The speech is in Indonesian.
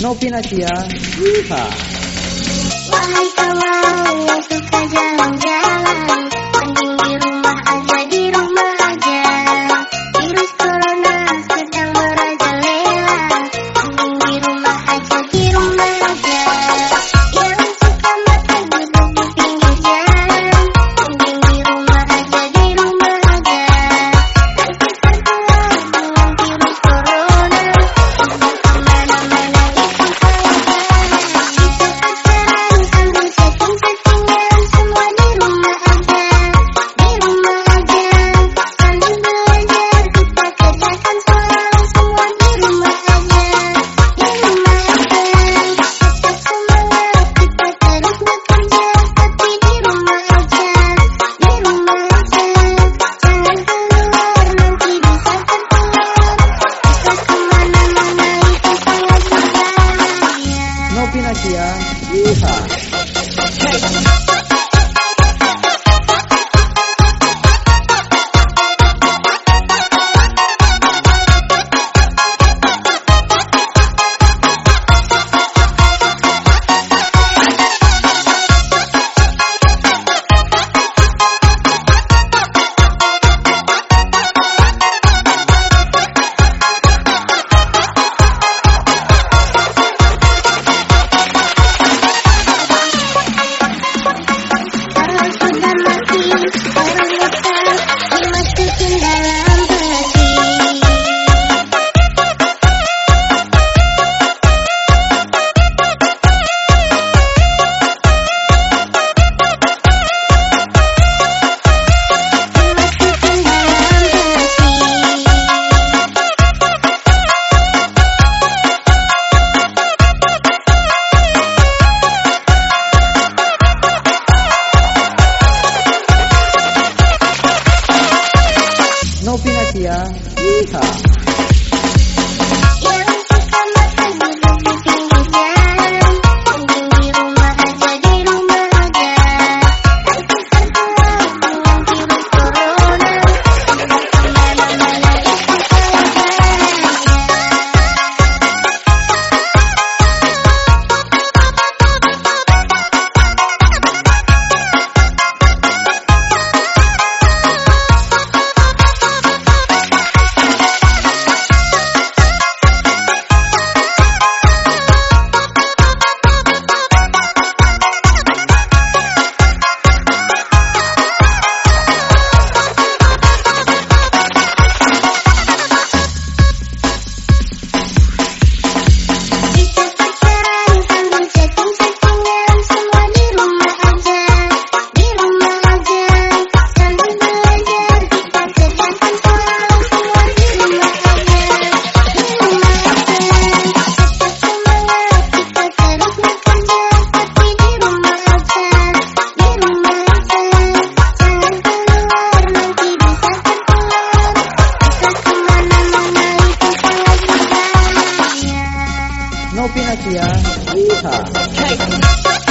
Novinasia. Yeehaw. Wahai kawan Yeehaw. No pinag-iha. Yeehaw! Nopi Nadia. Iha.